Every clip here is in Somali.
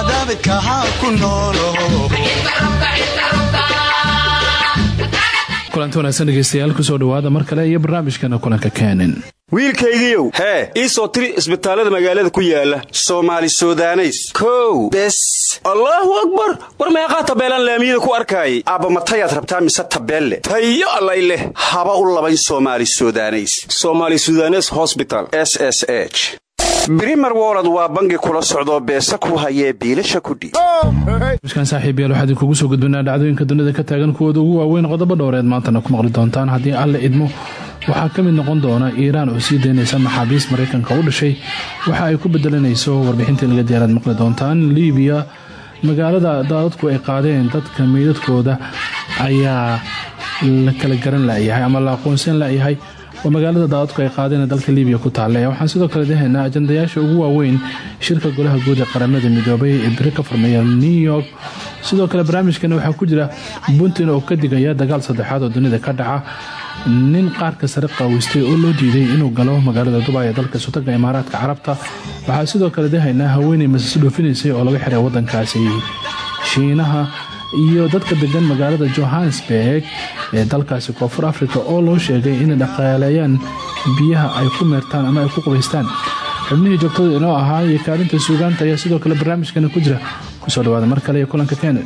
adaabidkaha ku noolo kulanti wanaagsan dhegeystayaal ku soo dhawaada mar kale iyo barnaamijkana kulanka keenin. Wiilkaygiiow hee ii soo tiri isbitaallada magaalada ku yaalla soomaali sudaneys. Kow. Bes. Allaahu akbar! War meeqaa tabeelaan laamiyada ku arkaayay? Aabbamatayaad rabtaa mise tabeelle? Tayo allay leh. Haba u labayn somali sudaneys. Somali sudanes hosbital s s h brimer wolod waa bangi kula socdoo beesa ku hayee biilasha kudhiib barnaamijkan saaxiibayaal waxaa idinkugu soo gudbinaa dhacdooyinka dunida ka taagan kuwooda ugu waaweyn qodobo dhowreed maantana ku maqli doontaan. Haddii alle idmo waxaa ka mid noqon doona iiraan oo sii daynaysa maxaabiist maraykanka u dhashay. Waxa ay ku bedelanayso warbixintii laga diyaaraad maqli doontaan. Libiya magaalada daadadku ay qaadeen dadka meydadkooda ayaa la kala garan layahay ama la aqoonsan layahay oo magaalada daadadku ay qaadeen dalka libiya ku taale waxaan sidoo kale dahaynaa ajandayaasha ugu waaweyn shirka golaha guud ee qaramada midoobay ee biri ka furmeeya new york. Sidoo kale barnaamijkana waxaa ku jira puntland oo ka digaya dagaal saddexaad oo dunida ka dhaca. Nin qaarka sare qaaweystay oo loo diiday inuu galo magaalada dubai ee dalka sutaga imaaraadka carabta. Waxaa sidoo kale dahaynaa haweeney masas dhoofineysay oo laga xiray wadankaasi shiinaha iyo dadka degan magaalada johannesburg ee dalkaasi koonfur africa oo loo sheegay inay dhaqaaleeyaan biyaha ay ku meertaan ama ay ku qubaystaan. Xubnihii joogtada inoo ahaa iyo kaalinta suugaanta ayaa sidoo kale barnaamijkana ku jira. Kusoo dhawaada mar kale iyo kulanka kene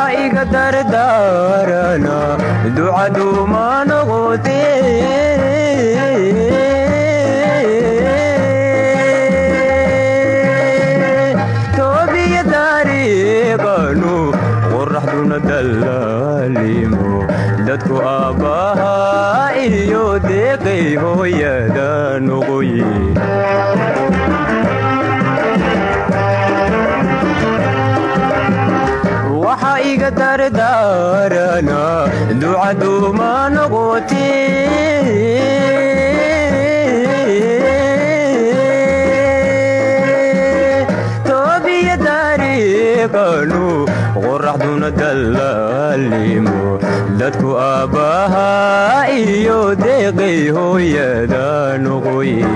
waxa iga dardaarana ducaduuma noqote dallaalimo dadku aabbaha iyo deeqay hooyada noqoye dardaarana ducaduuma noqote toobiya dariiqanu qoraxduna dallaalimo dadku aabbaha iyo deeqay hooyada noqoye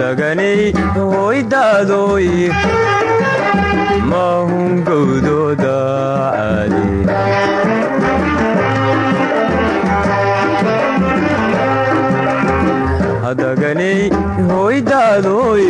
daganay hoydaadoy mahungowdooda adaganay hoydaadoy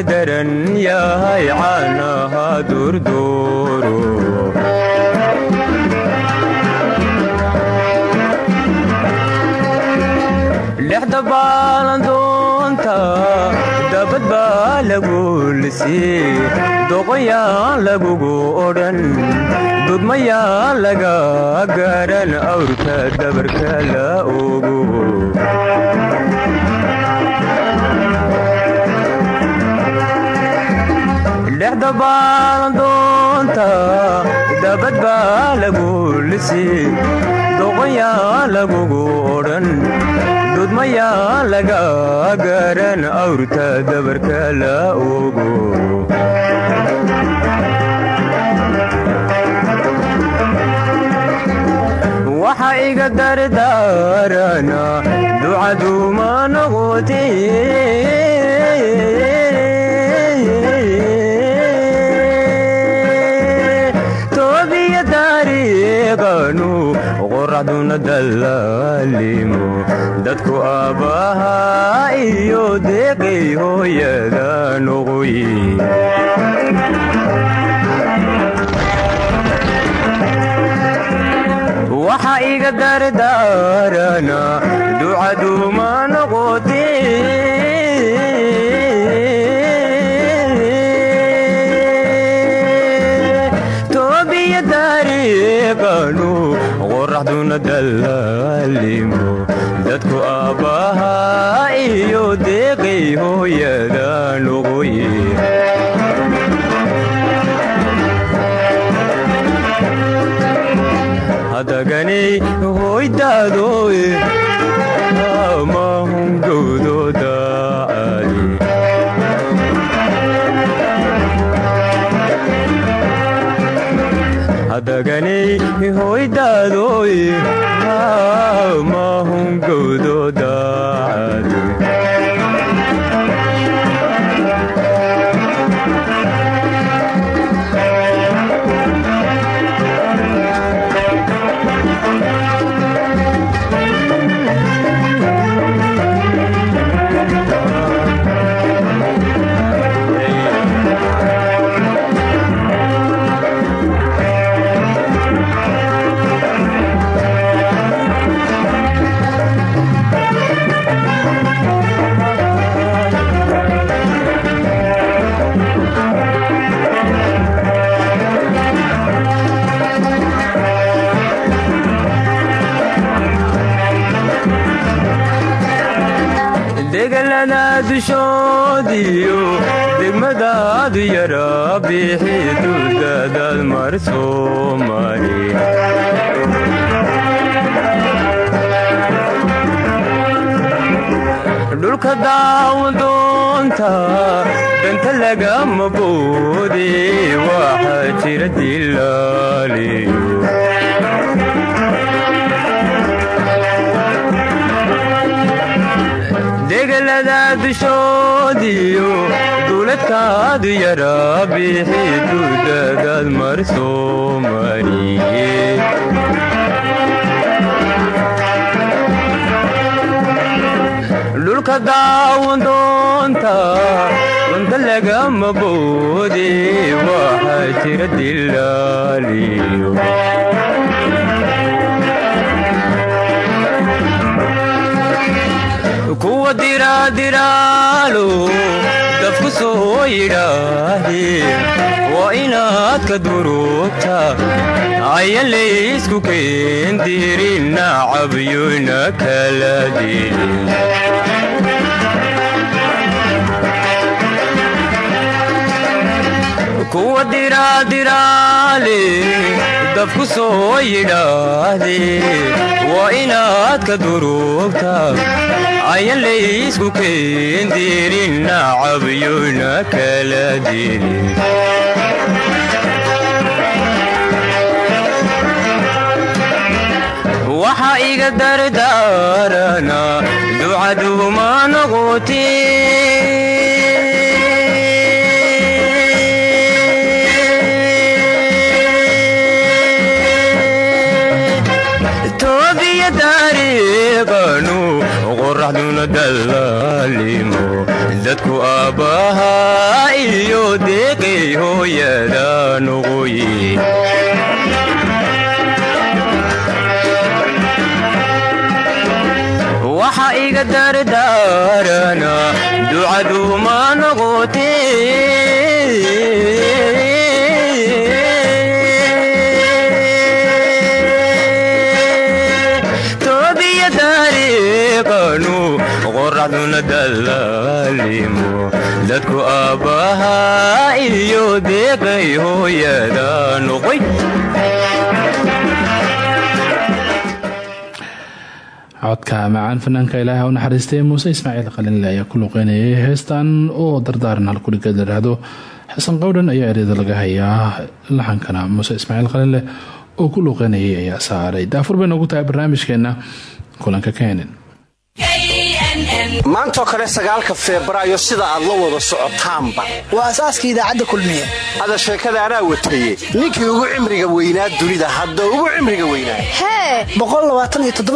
ka daran yahay caanaha durduuro lexda baalandoonta dabad baa lagu lisii doqonyaan lagugu odhan dudmayaan laga garan awrka dabarka la ogo lexda baalandoonta dabad baa lagu lisii doqonyaan lagugu odhan dudmayaan laga garan awrta dabarka la ogo. Waxa iga dardaarana ducaduma noqote taariiqanu qoraxduna dallaalimo dadku aabbaha iyo deeqay hooyada noqoy waxa iga dardaarana ducaduma noqote deeqay hooyada noqoy hadaganay hoydaadoe amahun gowdooda hadaganay dad yara bixi dudadad mar soomari dhulka daawadoonta danta lagama boode waxaa jira dilaaliyo degalada dushoodiyo duuladkaadu yaraa bixi dudagaad mar soo mariye dhulka daawan doonta runta lagama boode waxaa jira dilaaliyo kuwa diraadiraalo dafku soo yidhaahdee waa inaad ka durugta ayan laysku keendirin nacabyona kala dilin kuwa diraadiraale dafku soo yidhaahdee waa inaad ka durugta ayan laysku keendirin nacabyona kala dilin waxa iga dardaarana ducaduuma noqoti dadku aabbahaa iyo deeqay hooyada noqoye waxa iga dardaarana ducaduuma iyo deeqay hooyada noqoy codka macaan fanaanka ilaaha u naxariistay muuse ismaaciil qalinle ayaa ku luqeynayay heestan oo dardaaran halkudhigeed ladhaahdo xasan qowdhan ayaa eryada laga hayaa laxankana muuse ismaaciil qalinleh oo ku luqeynayay ayaa saaray. Daafur bay noogu tahay barnaamijkeena kulanka keenin maantoo kale sagaalka febraayo sida aad la wada socotaanba. Waa asaaska idaacadda kulmiye. Hada sheekada anaa wataye ninkii ugu cimriga weynaa dunida hadda ugu cimriga weynaa. Hee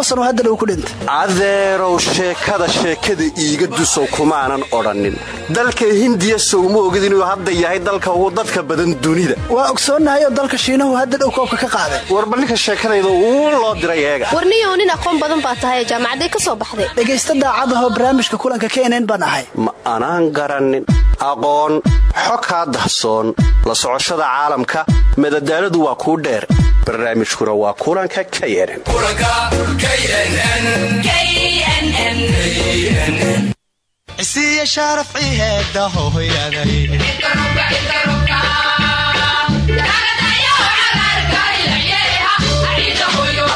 sano hadda dhow ku dhintay. Adeerow sheekada sheekada iiga dusow kumaanan odhannin. Dalka hindiya sowma ogid inuu hadda yahay dalka ugu dadka badan dunida. Waa ogsoonnahay oo dalka shiinahu hadda dhow koobka ka qaaday. Warba ninka sheekadayda uu loo diray eega. Warniyow nin aqoon badan baa tahay jaamacaday ka soo baxday. Dhegaysta daacadahoo barnaamijka kulanka knn baan ahay ma anaan garannin aqoon xo kaa dahsoon la socoshada caalamka madadaaladu waa kuu dheer barnaamijkuna waa kulanka knn isiya sharaf ciheeda hohoyaday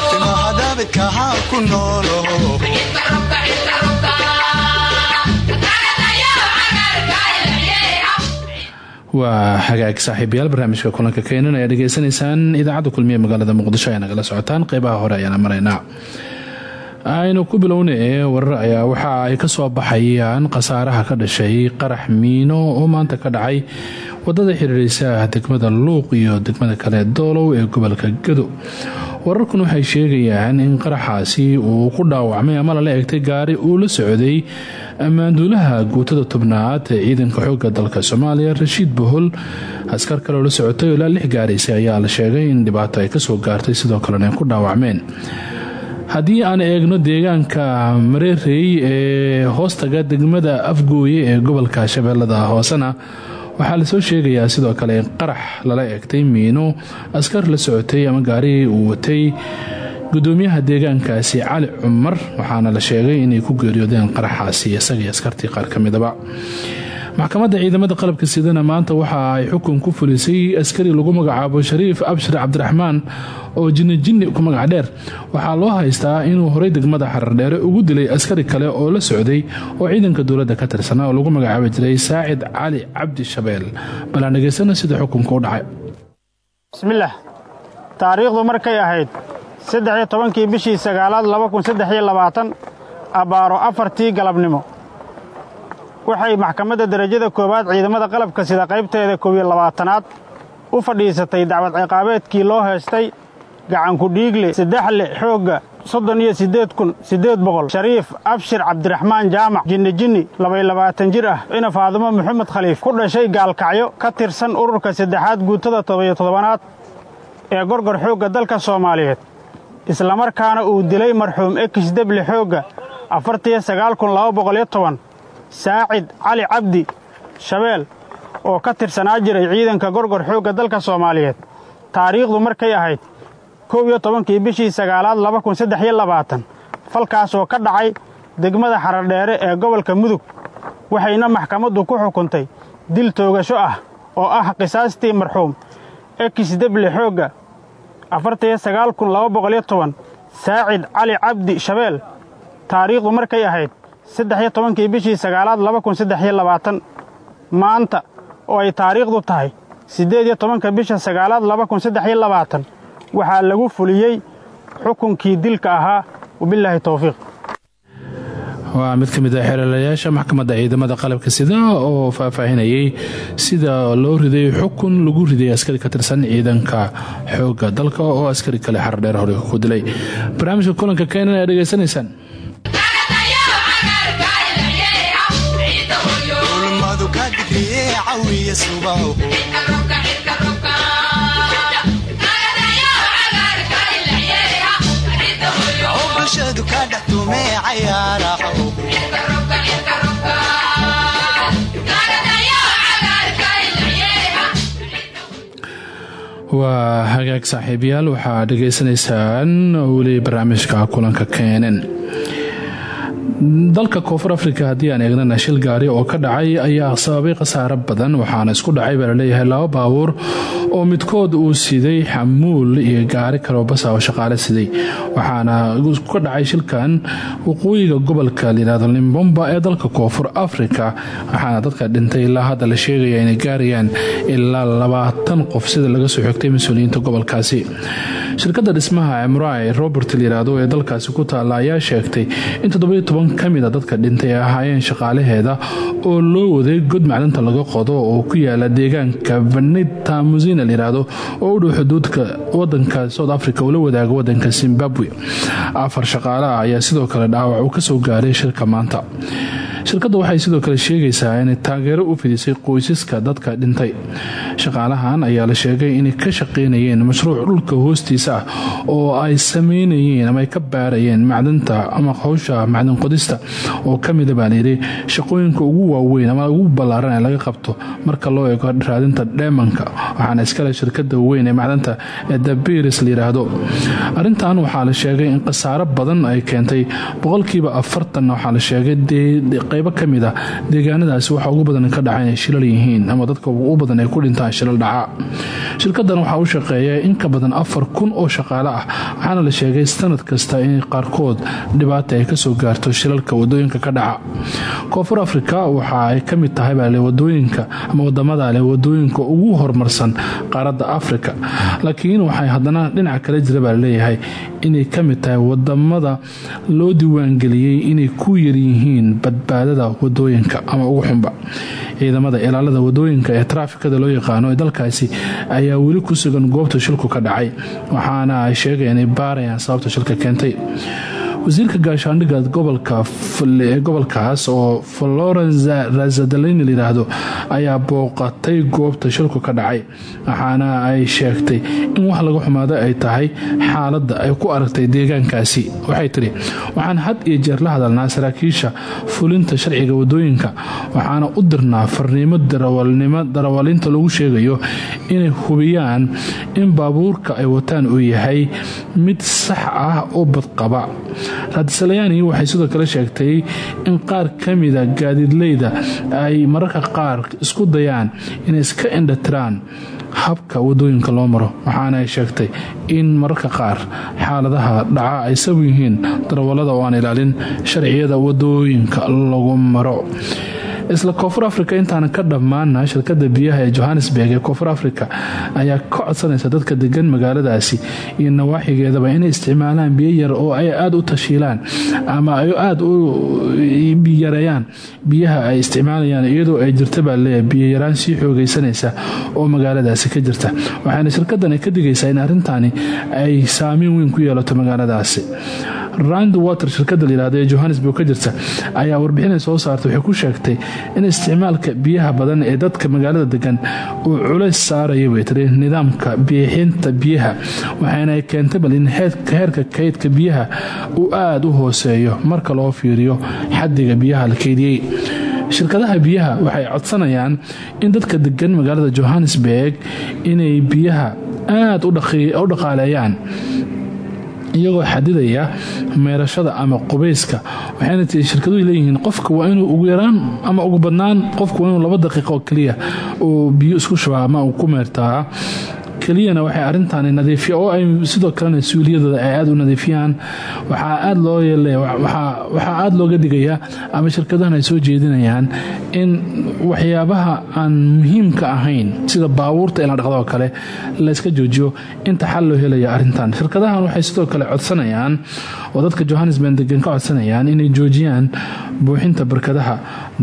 timahadabidka ha ku noolo waa hagaag saaxiibayaal barnaamijka kulanka keenan ayaa dhegeysanaysaan idaacadda kulmiye magaalada muqdisho ayaa nagala socotaan. Qeybaha hore ayaana maraynaa aynu ku bilownay warar ayaa waxa ay ka soo baxayaan khasaaraha ka dhashay qarax miino oo maanta ka dhacay waddada xiriireysa degmada luuq iyo degmada kale doolow ee gobolka gado wararkun waxay sheegayaan in qaraxaasi uu ku dhaawacmay ama lala egtay gaari uu la socday ammaanduulaha guutada tobnaad ee ciidanka xooga dalka soomaaliya rashiid bohol. Askar kale oo la socotay ilaa lix gaaraysa ayaa la sheegay in dhibaato ay ka soo gaartay sidoo kalena ay ku dhaawacmeen. Haddii aan eegno deegaanka mareerey ee hoostaga degmada afgooye ee gobolka shabeellada hoosena waxaa la soo sheegayaa sidoo kale in qarax lala egtay miino askar la socotay ama gaari uu watay gudoomiyaha deegaankaasi cali cumar waxaana la sheegay inay ku geeriyoodeen qaraxaasi isagii askartii qaar ka midaba maxkamadda ciidamada qalabka sidana maanta waxa ay xukun ku fulisay askari lagu magacaabo shariif abshir cabdiraxmaan oo jinni jinni ku magac dheer. Waxaa loo haystaa inuu horay degmada xarardheere ugu dilay askari kale oo la socday oo ciidanka dowladda ka tirsanaa oo lagu magacaabi jiray saacid cali cabdi shabeel. Balaan dhegaysana sida xukunka u dhacay. Bismillaah taariikhdu markay ahayd saddex iyo tobankii bishii sagaalaad laba kun saddex iyo labaatan afartii galabnimo waxay maxkamadda derajada koowaad ciidamada qalabka sida qaybteeda koob iyo labaatanaad u fadhiisatay dacwad ciqaabeedkii loo heestay gacanku dhiigle saddexle xoogga soddon iyo abshir cabdiraxmaan jaamac jinni jinni labay labaatan jir ah ina faadumo maxamed khaliif ku dhashay gaalkacyo ka tirsan ururka saddexaad guutada todobiyo todobanaad ee gorgor xoogga dalka soomaaliyeed islamarkaana uu dilay marxuum ekis deble xoogga afartiyo sagaal kun saacid cali cabdi shabeel oo ka tirsanaa jiray ciidanka gorgor xoogga dalka soomaaliyeed. Taariikhdu markay ahayd kow iyo bishii sagaalaad laba kun saddex iyo ka dhacay degmada xaradheere ee gobolka mudug waxayna maxkamaddu ku xukuntay dil toogasho ah oo ah qisaastii marxuum ekis xoogga. Afartaiyo sagaal kun laba boqoliyo toban saacid cali cabdi shabeel taariikhdu markay ahayd saddex iyo bishii sagaalaad laba kun maanta oo ay taariikhdu tahay siddeed iyo tobanka bisha sagaalaad laba waxaa lagu fuliyey xukunkii dilka ahaa. Wabilaahi towfiiq waa mid ka mid ah xeelalayaasha maxkamadda ciidamada qalabka sida oo faahfaahinayay sida loo riday xukun lagu riday askari ka tirsan ciidanka xoogga dalka oo askari kale xardheer hore ku dilay. Barnaamijka kulanka keenan aad digriye cawiya subaho oo bulshadu ka dhex tumee cayaaraho waa hagaag saaxiibayaal waxaa dhegaysanaysaan weli barnaamijka kulanka keenan dalka koonfur afrika haddii aan eegnana shil gaari oo ka dhacay ayaa sababay khasaare badan waxaana isku dhacay baa la leeyahay laba baabuur oo midkood uu siday xamuul iyo gaari kaloo basa oo shaqaale siday. Waxaana ka dhacay shilkan waqooyiga gobolka layihahdo limbomba ee dalka koonfur afrika waxaana dadka dhintay ilaa hadda la sheegaya inay gaarayaan ilaa labaatan qof sida laga soo xigtay mas'uuliyiinta gobolkaasi shirkadda dhismaha emrai robert layihahdo ee dalkaasi ku taalla ayaa sheegtay in toddobayotoban ka mida dadka dhintay ay ahaayeen shaqaalaheeda oo loo waday god macdanta laga qodo oo ku yaalla deegaanka vanita musina layihahdo oo u dhow xuduudka wadanka south africa uu la wadaaga wadanka zimbabwe. Afar shaqaale ah ayaa sidoo kale dhaawac uu ka soo gaaray shirka maanta shirkadda waxay sidoo kale sheegaysaa inay taageero u fidisay qoysaska dadka dhintay. Shaqaalahan ayaa la sheegay inay ka shaqaynayeen mashruuc dhulka hoostiisa ah oo ay sameynayeen ama ay ka baarayeen macdanta ama howsha macdan qodista. Oo baa layidhi shaqooyinka ugu waaweyn ama ugu ballaaran ee laga qabto marka loo eego raadinta dheemanka waxaana iskale shirkada weyn ee macdanta ee dabiris layidhaahdo arintan waxaa la sheegay in khasaaro badan ay keentay boqolkiiba afartan waxaa la sheegay qaybo ka mid a deegaanadaasi waxa ugu badan ka dhaca shilal yihiin ama dadka ugu badan ay ku dhintaan shilal dhaca. Shirkadan waxaa u shaqeeya in ka badan afar kun oo shaqaale ah waxaana la sheegay sanad kasta in qaarkood dhibaata ay ka soo gaarto shilalka waddooyinka ka dhaca. Koonfur afrika waxa ay ka tahay baa waddooyinka ama waddamada leh waddooyinka ugu horumarsan qaaradda afrika. Laakiin waxay haddana dhinaca kale jira baa la leeyahay inay ka mid tahay waddamada loo diiwaangeliyey inay ku yaryihiin badbaadada waddooyinka ama ugu xunba ciidamada ilaalada waddooyinka ee taraafikada loo yaqaano ee dalkaasi ayaa weli ku sugan goobta shilku ka dhacay waxaana ay sheegayaan inay baarayaan sababta shilka keentay wasiirka gaashaandhigga gobolkaas oo florenza razadalin layidhaahdo ayaa booqatay goobta shilku ka dhacay waxaana ay sheegtay in wax laga xumaado ay tahay xaaladda ay ku aragtay deegaankaasi. Waxay tidhi waxaan had iyo jeer la hadalnaa saraakiisha fulinta sharciga waddooyinka waxaana u dirnaa farniimo darawalinta lagu sheegayo inay hubiyaan in baabuurka ay wataan uu yahay mid sax ah oo badqaba raadisalayani waxay sidoo kale sheegtay in qaar ka mida gaadiidleyda ay mararka qaar isku dayaan inay iska indhatiraan habka waddooyinka loo maro waxaana ay sheegtay in mararka qaar xaaladaha dhaca ay sabab yihiin darawallada oo aan ilaalin sharciyada waddooyinka lagu maro isla koonfur africa intaana ka dhammaana shirkada biyaha ee johannesburg ee koonfur africa ayaa ka codsanaysa dadka degan magaaladaasi iyo nawaaxigeedaba inay isticmaalaan biyo yar oo ay aada u tashiilaan ama ay aada u yareeyaan biyaha ay isticmaalayaan iyadoo ay jirta baa leeyahay biyoyaraan sii xoogeysanaysa oo magaaladaasi ka jirta. Waxaana shirkadan ay ka digaysaa in arrintaani ay saameyn weyn ku yeelato magaaladaasi rand water shirkada layihahdo ee johannesburg ka jirta ayaa warbixinay soo saartay. Waxay ku sheegtay in isticmaalka biyaha badan ee dadka magaalada degan uu culays saaraya bay tiri nidaamka bixinta biyaha waxaana ay keentay bal in heerka kaydka biyaha uu aada u hooseeyo marka loo fiiriyo xadiga biyaha la keydiyey shirkadaha biyaha waxay codsanayaan in dadka degan magaalada johannesburg inay biyaha aada u dhaqaaleeyaan iyagoo xadidaya meerashada ama qubayska waxayna tii shirkaduhu leeyihiin qofka waa inuu ugu yaraan ama ugu badnaan qofka waa inuu laba daqiiqo oo keliya uu biyo isku shubaa ama uu ku meertaa keliyana waxay arrintaani nadiifiya oo ay sidoo kalena suuliyadooda ay aada u nadiifiyaan. Waxaa aada loo waxaa aada looga digayaa ama shirkadahan ay soo jeedinayaan in waxyaabaha aan muhiimka ahayn sida baabuurta in la dhaqdo oo kale layska joojiyo. Inta xal loo helaya arrintan shirkadahan waxay sidoo kale codsanayaan oo dadka johannesburg degan ka codsanayaan inay joojiyaan buuxinta barkadaha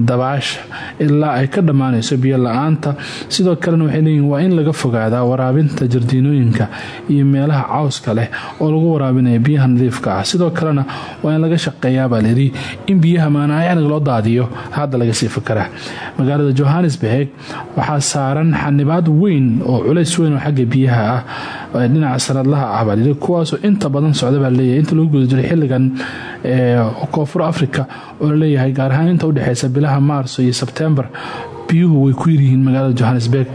dabaasha ilaa ay ka dhammaanayso biyo la'aanta. Sidoo kalena waxay leeyihiin waa in laga fogaadaa waraabinta jardiinooyinka iyo meelaha cawska leh oo lagu waraabinaya biyaha nadiifka ah. Sidoo kalena waa in laga shaqeeyaabaa layidhi in biyaha maanaayacniga loo daadiyo. Hadda laga sii fakaraa magaalada johannesburg waxaa saaran xanibaad weyn oo culays weyn oo xagga biyaha ah dhinaca sanadlaha ah baa layidhi kuwaasoo inta badan socda baa leeyahay. Inta lagu guda jiray xilligan koonfur africa oo la leeyahay gaar ahaan inta udhexeysa bilaha maarso iyo sebtembar biyuhu way ku yaryihiin magaalada johannesburg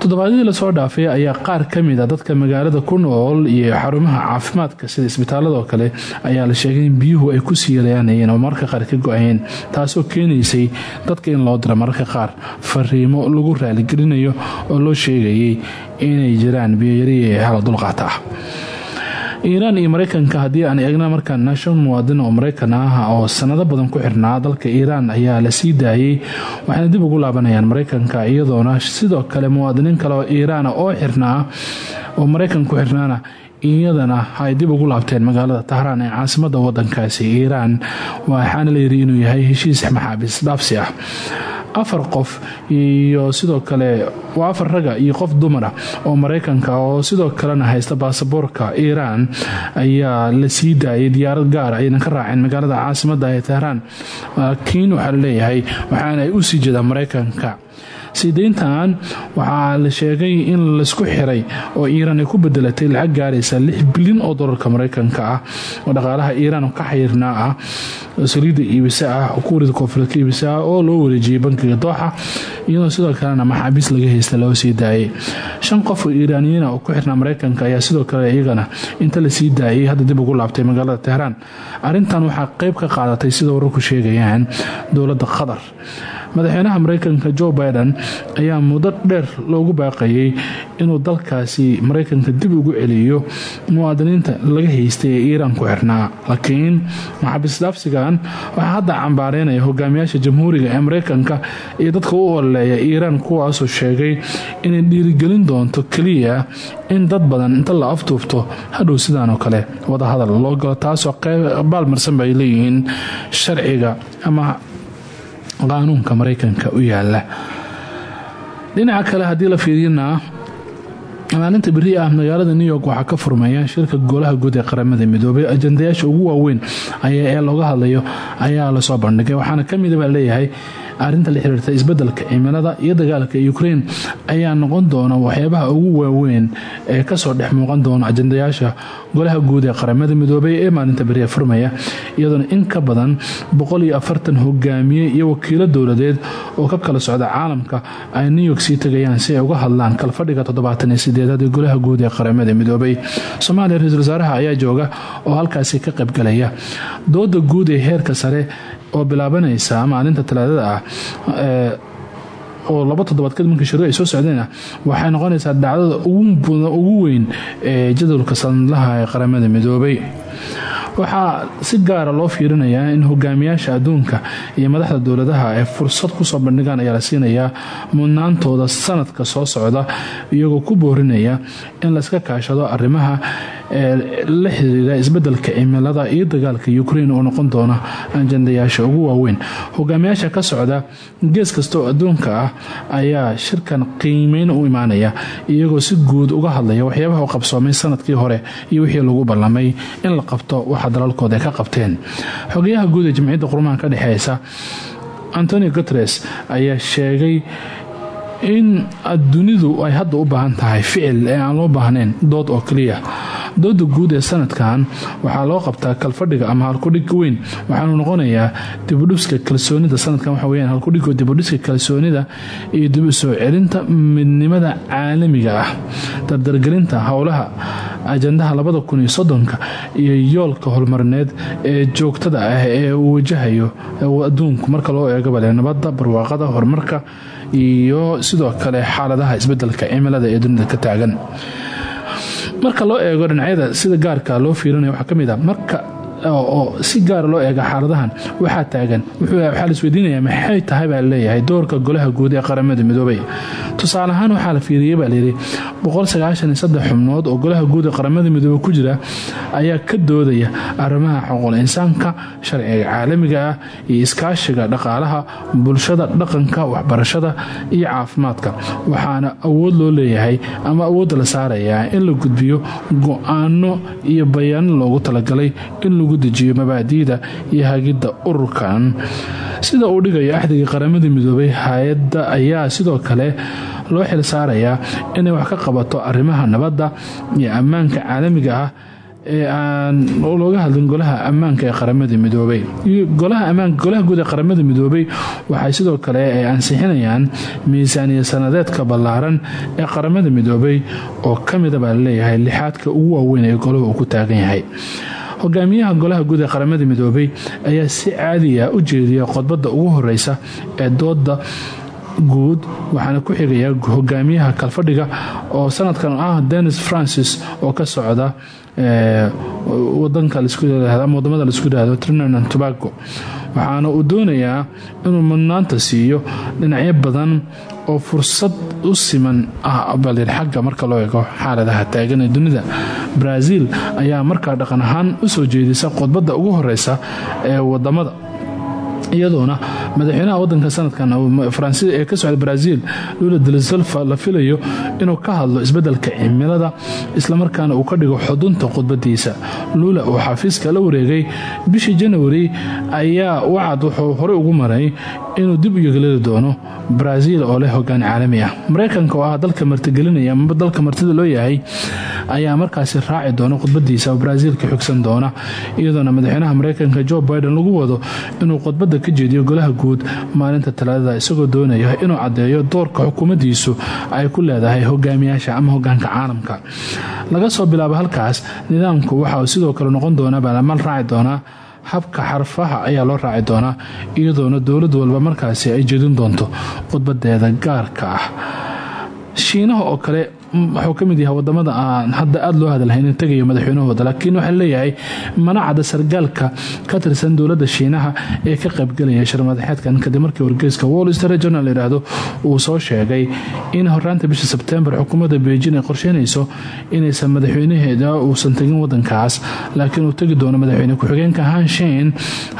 toddobaadyadii la soo dhaafay ayaa qaar ka mid a dadka magaalada ku nool iyo xarumaha caafimaadka sida isbitaaladoo kale ayaa la sheegay in biyuhu ay ku sii yaraanayeen oo mararka qaar ka go'ayeen taasoo keenaysay dadka in loo diro. Mararka qaar fariimo lagu raaligelinayo oo loo sheegayay inay jiraan biyoyari ee hala dulqaata ah iiraan iyo mareykanka haddii aan eegna markaana shan muwaadin oo mareykan ah oo sanado badan ku xirnaa dalka iiraan ayaa la sii daayay waxayna dib ugu laabanayaan mareykanka iyadoona sidoo kale muwaadiniin kale oo iiraana oo xirnaa oo mareykan ku xirnaana iyadana ay dib ugu laabteen magaalada tahraan ee caasimada wadankaasi iiraan waxaana layiri inuu yahay heshiis maxaabiis dhaafsi ah afar qof iyo sidoo kale waa afar raga iyo qof dumara oo mareykanka oo sidoo kalena haysta baasaboorka iiraan ayaa la sii daayay diyaarad gaar ayna ka raaceen magaalada caasimada ee tehraan. Laakiin waxaa la leeyahay waxaana ay u sii jeedaan mareykanka sii waxaa la sheegay in laysku xiray oo iiraan ay ku bedelatay lacag gaaraysa lix bilyan oo dolarka mareykanka ah. Oo dhaqaalaha iiraan ka xiriirnaa ah saliidda iibisa ah kuurida koonfureedka iibisa ah oo loo wareejiyay bankiga dooxa iyadoo sidoo kalena maxaabiis laga haysta loo sii daayay. Shan qof oo iiraaniyiina oo ku xirnaa mareykanka ayaa sidoo kale iyagana inta la sii daayay hadda dib ugu laabtay magaalada tehraan arrintan waxaa qeyb ka qaadatay sida wararku sheegayaan dowladda qatar madaxweynaha mareykanka joe biden ayaa muddo dheer loogu baaqayay inuu dalkaasi mareykanka dib ugu celiyo muwaadiniinta laga haystay ee iiraan ku xirnaa. Laakiin maxaabiisdhaafsigan waxaa hadda cambaareynaya hogaamiyaasha jamhuuriga ee mareykanka iyo dadka u ololeeya iiraan kuwaasoo sheegay inay dhiirigelin doonto keliya in dad badan inta la aftuufto hadhow sidaan oo kale. Wadahadal loo galo taasoo baalmarsan bay leeyihiin sharciga ama qaanuunka mareykanka u yaalla dhinaca kale haddii la fiiriyana maalinta beri ah magaalada new york waxaa ka furmaya shirka golaha guud ee qaramada midoobay. Ajandayaasha ugu waaweyn ee looga hadlayo ayaa la soo bandhigay. Waxaana kamida baa leeyahay arinta la xiriirta isbeddelka cimilada iyo dagaalka ukraine ayaa noqon doona waxyaabaha ugu waaweyn ee ka soo dhex muuqan doona ajandayaasha golaha guud ee qaramada midoobay ee maalinta beriya furmaya iyadoona in ka badan hogaamiye iyo wakiilo dowladeed oo ka kala socda caalamka ay new york sii tagayaan si ay uga hadlaan kalfadhiga toddobaataniyosideedaad ee golaha guud ee qaramada midoobay. Soomaaliya ra'iisul wasaaraha ayaa jooga oo halkaasi ka qaybgalaya dooda guud ee heerka sare oo bilaabanaysa maalinta talaadada ah oo laba toddobaad kadib markii shiru ay soo socdeen waxay noqonaysaa dhacdada ugu weyn ee jadwalka sanadlaha ee qaramada midoobay. Waxaa si gaara loo fiirinayaa in hogaamiyaasha adduunka iyo madaxda dowladaha ay fursad ku soo bandhigaan ayaa la siinayaa mudnaantooda sanadka soo socda iyagoo ku boorinaya in layska kaashado arrimaha la xiriira isbeddelka cimilada iyo dagaalka ukraine oo noqon doona ajandayaasha ugu waaweyn. Hogaamiyaasha ka socda gees kasta oo adduunka ah ayaa shirkan qiimeyn u imaanaya iyagoo si guud uga hadlaya waxyaabaha u qabsoomay sannadkii hore iyo wixii lagu ballamay in la qabto waxa dalalkooda ka qabteen. Xogayaha guud ee jamciyadda qurumaha ka dhexeysa antoni guteres ayaa sheegay in dunidu ay hadda u baahan tahay ficil ee aan loo baahnayn dood oo keliya dooda guud ee sanadkan waxaa loo qabtaa kalfadhiga ama halkudhig weyn. Waxaanu noqonayaa dibudhiska kalsoonida sanadkan waxa weyaan halkudhigo dibudhiska kalsoonida iyo dib u soo celinta midnimada caalamiga ah. Dardargelinta howlaha ajandaha labada kun iyo yoolka horumarineed ee joogtada ah ee uu wajahayo adduunku marka loo eego bale nabadda barwaaqada horumarka iyo sidoo kale xaaladaha isbeddelka cimilada ee dunida ka taagan marka loo eego dhinacyada sida gaarka loo fiirinaya waxaa ka mid a marka oo si gaara loo eega xaaladahan waxaa taagan. Waxaa la isweydiinaya maxay tahay? baa la leeyahay doorka golaha guud ee qaramada midoobay. Tusaale ahaan waxaa la fiiriyey baa layidhi xubnood oo golaha guud ee qaramada midoobey ku jira ayaa ka doodaya arrimaha xuquuqul insaanka sharciga caalamiga ah iyo iskaashiga dhaqaalaha bulshada dhaqanka waxbarashada iyo caafimaadka. Waxaana awood loo leeyahay ama awoodda la saarayaa in la gudbiyo go'aano iyo bayaano loogu talagalay in lagu dejiyo mabaadi'da iyo hagidda ururkan. Sida uu dhigayo axdigii qaramada midoobay hay'adda ayaa sidoo kale loo xil saarayaa inay wax ka qabato arrimaha nabadda iyo ammaanka caalamiga ah ee aan looga hadlin golaha ammaanka ee qaramada midoobay. Golaha guud ee qaramada midoobay waxay sidoo kale ay ansixinayaan miisaaniya sanadeedka ballaaran ee qaramada midoobay oo kamida baa la leeyahay lixaadka ugu waaweyn ee golahu uu ku taagan yahay hogaamiyaha golaha guud ee qaramada midoobay ayaa si caadiya u jeediya qodbada ugu horeysa ee dooda guud waxaana ku xigaya hogaamiyaha kalfadhiga oo sanadkan ah denis francis oo ka socda wadanka ama waddamada la isku yidhaahdo trinidad tobago waxaana uu doonayaa inuu mudnaanta siiyo dhinacyo badan oo fursad u siman. Ah balir xagga marka loo eego xaaladaha taagan ee dunida brazil ayaa markaa dhaqan ahaan u soo jeedisa qodbada ugu horeysa ee waddamada iyadoona madaxweynaha wadanka sanadkan ee ka socda brazil lula dalisalfa la filayo inuu ka hadlo isbeddelka cimilada islamarkaana uu ka dhigo xudunta khudbadiisa lula oo xafiiska la wareegay bishii janawari ayaa wacad wuxuu horey ugu maray inuu dib u yegleli doono brazil oo leh hogaan caalami ah. Mareykanka oo ah dalka martigelinaya amaba dalka martida loo yahay ayaa markaasi raaci doona khudbadiisa oo brazil ka xigsan doona iyadoona madaxweynaha mareykanka jo biden lagu wado inuu khudbada ka jeediyo golaha guud maalinta talaadada isagoo doonaya inuu caddeeyo doorka xukuumaddiisu ay ku leedahay hogaamiyaasha ama hogaanka caalamka. Laga soo bilaabo halkaas nidaamku waxa uu sidoo kale noqon doonaa baalamaan raaci doonaa habka xarfaha ayaa loo raaci doonaa iyadoona dowlad walba markaasi ay jeedin doonto khudbadeeda gaarka ah. Shiinaha oo kale wuxuu ka mid yahay waddamada aan hadda aada loo hadalhayn tegayo madaxweynahooda laakiin waxaa leeyahay manacada sargaalka ka tirsan dowladda shiinaha ee ka qaybgelaya shirmadaxeedkan kadib markii wargeyska wall street journal layidhaahdo uu soo sheegay in horaanta bisha sebtembar xukuumadda beijing ay qorsheynayso inaysan madaxweynaheeda uusan tegin wadankaas laakiin uu tegi doono madaxweyne ku-xigeenka hanshen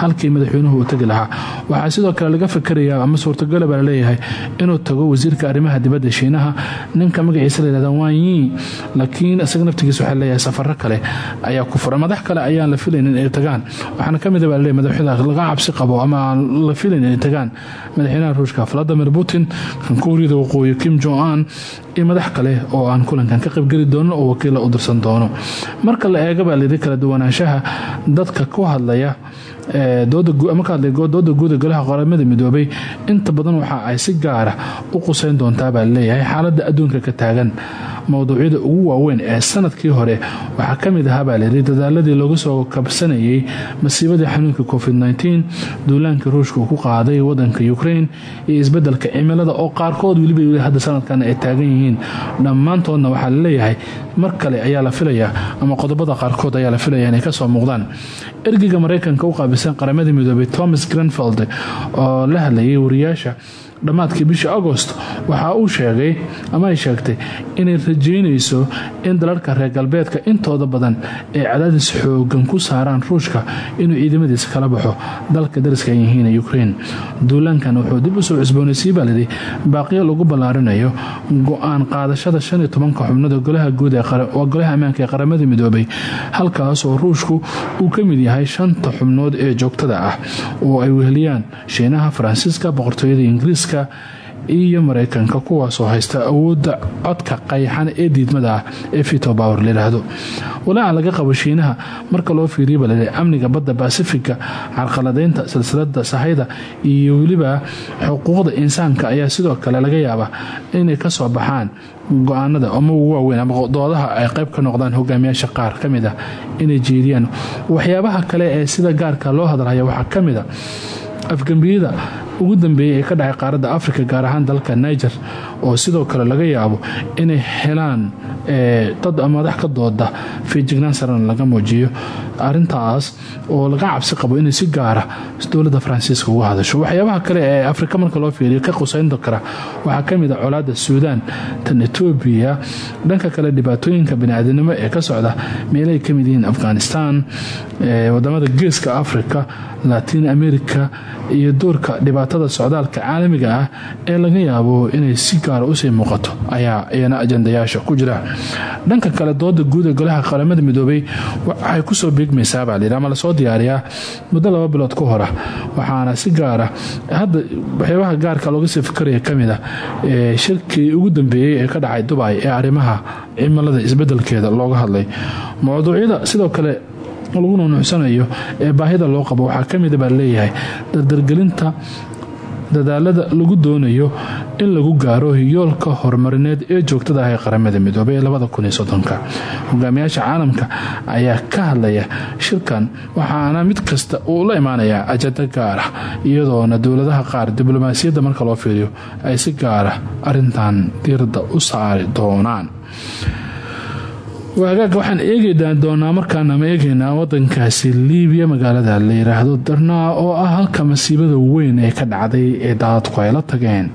halkii madaxweynuhu uu tegi lahaa. Waxaa sidoo kale laga fikiraya ama suurtagala baa la leeyahay inuu tago wasiirka arrimaha dibadda shiinaha. Ninka magaciisa la wanyi laakiin isaga naftigiisa waxaa leeyahay safaro kale ayaa ku furan. Madax kale ayaan la filayn inay tagaan. Waxaana ka mid baa la leeyahay madaxda laga cabsi qabo ama aan la filayn inay tagaan. Madaxweynaha ruushka vladimir putin kan kuuriyada waqooyi kim jong an iyo madax kale oo aan kulankan ka qaybgeli doono oo wakiila u dirsan doono. Marka la eega baa layidhi kala duwanaanshaha dadka ku hadlaya marka hadlay dooda guuda golaha qaramada midoobay inta badan waxa ay si gaara u quseyn doontaa baa la leeyahay xaalada adduunka ka taagan mowduucyada ugu waaweyn ee sannadkii hore. Waxaa ka mid ahaa baa dadaaladii lagu soo kabsanayay masiibadii xanuunka covid-19 duulaankii ruushka uu ku qaaday wadanka ukraine iyo isbeddelka cimilada oo qaarkood weliba weli hadda sanadkan ay taagan yihiin. Dhammaantoodna waxaa la leeyahay mar kale ayaa la filayaa ama qodobada qaarkood ayaa la filaya inay ka soo muuqdaan. Ergeyga mareykanka u qaabilsan qaramada midoobay thomas grenfeld oo la hadlayay wariyaasha dhammaadkii bishii agost waxa uu sheegay ama ay sheegtay inay rajeynayso in dalalka reer galbeedka intooda badan ay cadaadis xoogan ku saaraan ruushka inuu ciidamadiisa kala baxo. Dalka dariska ay yihiin ukraine. Duulaankan wuxuu dib u soo cusboonaysiy baa lidhi baaqiyo lagu ballaarinayo go'aan qaadashada shan iyo tobanka xubnada golaha guud waa golaha ammaanka ee qaramada midoobay halkaasoo ruushku uu ka mid yahay shanta xubnood ee joogtada ah oo ay weheliyaan shiinaha faransiiska boqortooyada ingiriiska iyo mareykanka kuwaasoo haysta awoodda codka qayxan ee diidmada ah ee vito bower layidhaahdo walaaca laga qabo shiinaha marka loo fiiriya balale amniga badda basifiga carqaladeynta silsilada sahayda iyo weliba xuquuqda insaanka ayaa sidoo kale laga yaabaa inay ka soo baxaan go'aanada ama ugu waaweyn ama doodaha ay qayb ka noqdaan hogaamiyaasha qaar ka mid a inay jeediyaan waxyaabaha kale ee sida gaarka loo hadalhaya waxaa ka mid a afgambiyada ugu dambeeyay ee ka dhacay qaaradda afrika gaar ahaan dalka niger oo sidoo kale laga yaabo inay helaan dad madax ka dooda feejignaan sarana laga muujiyo. Arintaas oo laga cabsi qabo inay si gaara dowladda faransiiska uga hadasho. Waxyaabaha kale ee afrika marka loo fiiriyo ka qusayn kara waxaa ka mid a colaada suudaan tan etoobiya dhanka kale dhibaatooyinka baniaadinimo ee ka socda meelahay ka mid yihiin afghanistan waddamada geeska afrika latin america iyo doorka dhibaatada socdaalka caalamiga ah ee laga yaabo inay si gaara u sii muuqato ayaa iyana ajandayaasha ku jira. Dhanka kale dooda guud ee golaha qaramada midoobay waxay ku soo beegmaysaa baa layidhi ama la soo diyaariyaa muddo laba bilood ka hora waxaana si gaara hadda waxyaabaha gaarka looga sii fikaraya ka mid ah ee shirkii ugu dambeeyey ee ka dhacay dubay ee arrimaha cimilada isbedelkeeda looga hadlay. Mawduucyada sidoo kale lagu nunuucsanayo ee baahida loo qabo waxaa kamida baa leeyahay dardargelinta dadaalada lagu doonayo in lagu gaaro yoolka horumarineed ee joogtada ah ee qaramada midoobay ee labada kun iyo caalamka ayaa ka hadlaya shirkan waxaana mid kasta uu la imaanayaa ajado gaar ah iyadoona dowladaha qaar diblomaasiyadda marka loo fiiriyo ay si gaara arintan diirada u saari doonaan waagaag waxaan eegi doonaa markaana ma eegeynaa wadankaasi liibiya magaalada la yiraahdo darnaa oo ah halka masiibada weyn ee ka dhacday ee daadadku ay la tageen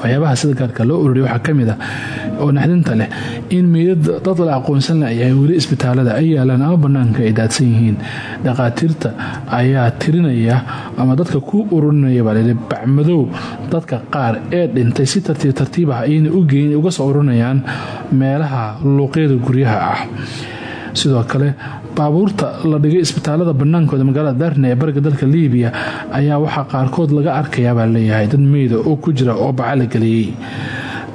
waxyaabaha sida gaarka loo ururiya waxaa ka mid ah oo naxdinta leh in meydad dad la aqoonsan layahay weli isbitaalada ay yaalaan ama banaanka ay daadsan yihiin. Dhakhaatiirta ayaa tirinaya ama dadka ku ururinaya baalii bacmadow dadka qaar ee dhintay si tartiib tartiib ah ayna uga soo ururinayaan meelaha luuqyada guryaha ah sidoo kale baabuurta la dhigay isbitaalada banaankooda magaalada darne ee bariga dalka liibiya ayaa waxaa qaarkood laga arkayaa baa la leeyahay dad meyda oo ku jira oo baca la geliyey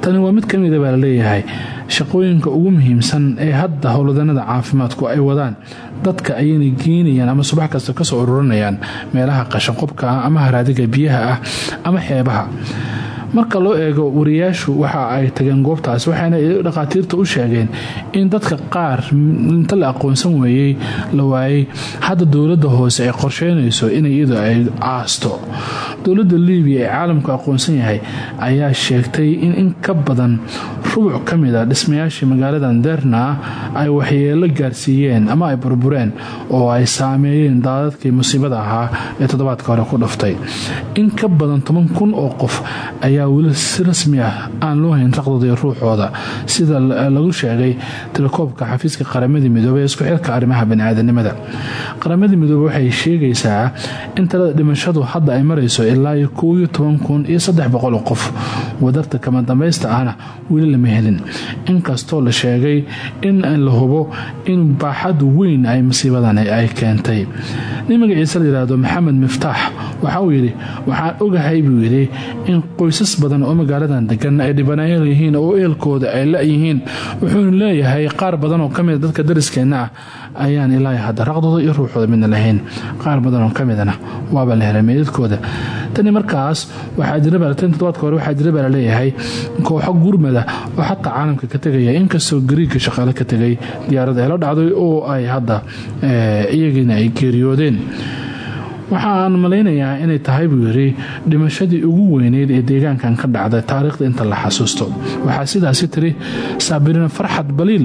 tani waa mid kamida baa la leeyahay shaqooyinka ugu muhiimsan ee hadda howladanada caafimaadku ay wadaan. Dadka ayayna geynayaan ama subax kasta ka soo ururinayaan meelaha qashanqobka ah ama haraadiga biyaha ah ama xeebaha marka loo eego wariyaashu waxa ay tageen goobtaas waxayna dhakhaatiirta u sheegeen in dadka qaar inta la aqoonsan weeyey la waayey hadda dowladda hoose ay qorsheynayso in iyadu ay aasto dowladda liibiya ee caalamku aqoonsan yahay ayaa sheegtay in in ka badan rubuc ka mid a dhismayaashii magaaladan derna ay waxyeelo gaarsiiyeen ama ay burbureen oo ay saameeyeen daadadkii musiibada ahaa ee toddobaadka hore ku dhuftay. In ka badan toban oo qof ayaa weli si rasmi ah aan loo hayn raqdooda ruuxooda sida lagu sheegay telekoobka xafiiska qaramada midoobey ee isku xilka arrimaha baniaadanimada qaramada midoobey waxay sheegaysaa in talada dhimashadu hadda ay marayso ilaa iyo kow iyo toban kun iyo saddex boqol oo qof. Wadarta kama dambaysta ahna weli helin. Inkastoo la sheegay in la hubo in baaxad weyn ay masiibadan ay keentay. Nin magaciisa la yidhaahdo maxamed miftaax waxa uu yidhi waxaan ogahay buu yidhi in qoysas badan oo magaaladan degan ay dhibanaayal yihiin oo eelkooda ay la-yihiin wuxuuna leeyahay qaar badan oo kamida dadka dariskeenna ah ayaan ilaa hadda raqdooda iyo ruuxooda midna lahayn. Qaar badan oo kamidana waaba la helay meydadkooda tani markaas todobaadka hore waxaa jira baa la leeyahay kooxo gurmada oo xataa caalamka ka tegaya inkastoo gariigga shaqaale ka tegay diyaarad eelo dhacday oo ay hadda iyagiina ay geeriyoodeen waxa aan malaynayaa inay tahay buu yiri dhimashadii ugu weyneyd ee deegaankan ka dhacda taariikhda inta la xasuusto. Waxaa sidaasi tiri saabirina farxad baliil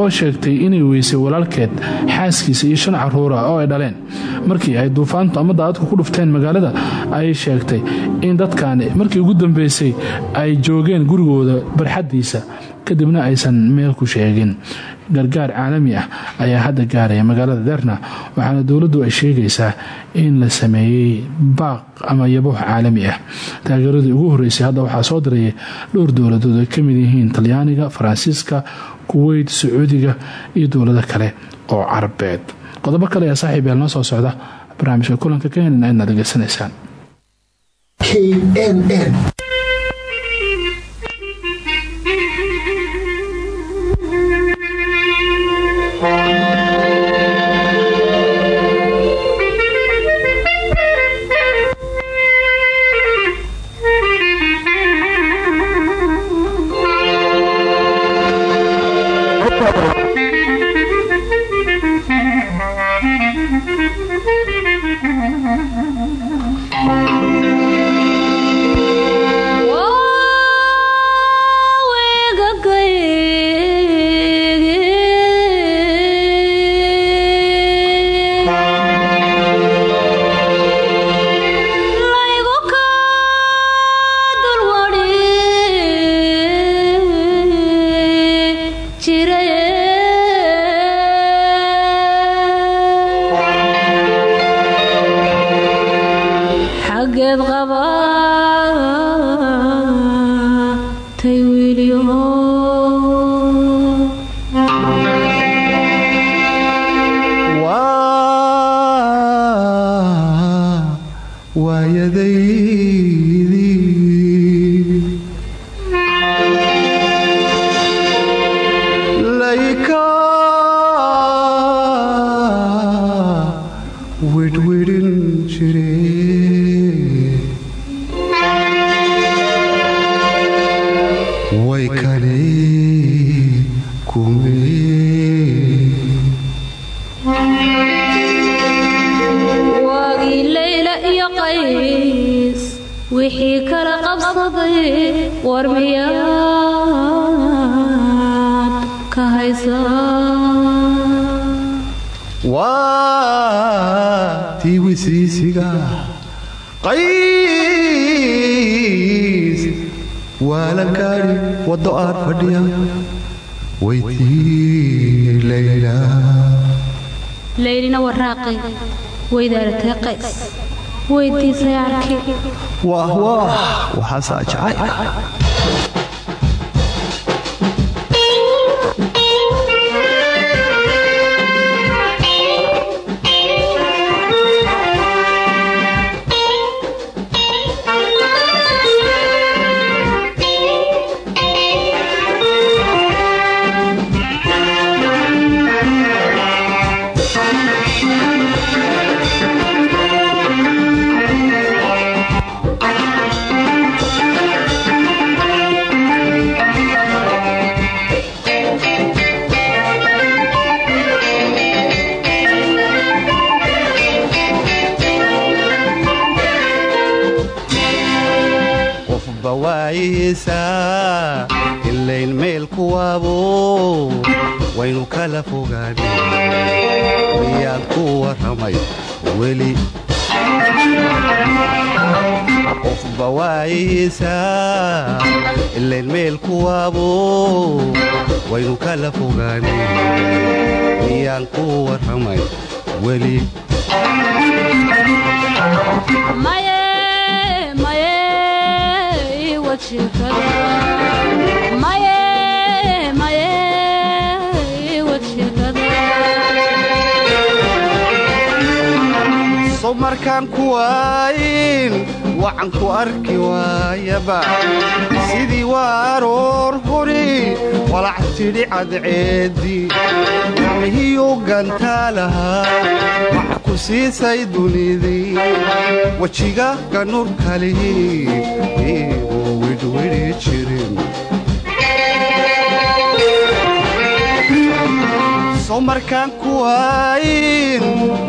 oo sheegtay inay weysay walaalkeed xaaskiisa iyo shan caruura oo ay dhaleen. Markii ay duufaantu ama daadadku ku dhufteen magaalada ayay sheegtay in dadkaani markii ugu dambeysay ay joogeen gurigooda barxadiisa kadibna aysan meel ku sheegin. Gargaar caalami ah ayaa hadda gaaraya magaalada derna waxaana dowladdu ay sheegaysaa in la sameeyey baaq ama yaboh caalami ah. Taageeradii ugu horeysay hadda waxaa soo dirayay dhowr dowladood ay ka mid yihiin talyaaniga faransiiska kuweyt sacuudiga iyo dowlado kale oo carabeed qodobo kale ayaa saaxiib eel noo soo socda. Barnaamijka kulanka keenan aadna degeysanaysaan laylina waraaqay weydaaratay qays weydiisay arki waah waah waxaasaa jacay waayihiisa ilayn meel kuwaabo waynu kala fogaan miyaan ku warramay weli qofba waayihiisa ilayn meel kuwaabo waynu kala fogaan miyaan ku warramay weli so markaan ku waayin wacan ku arki waayaba. Sidii waa hori walac tidhi cadceedii mihiyu gantaalahaa wax ku siisay dunidii. Wejiga ganuurka lihi widhwidhi jirin soo markaan ku waayin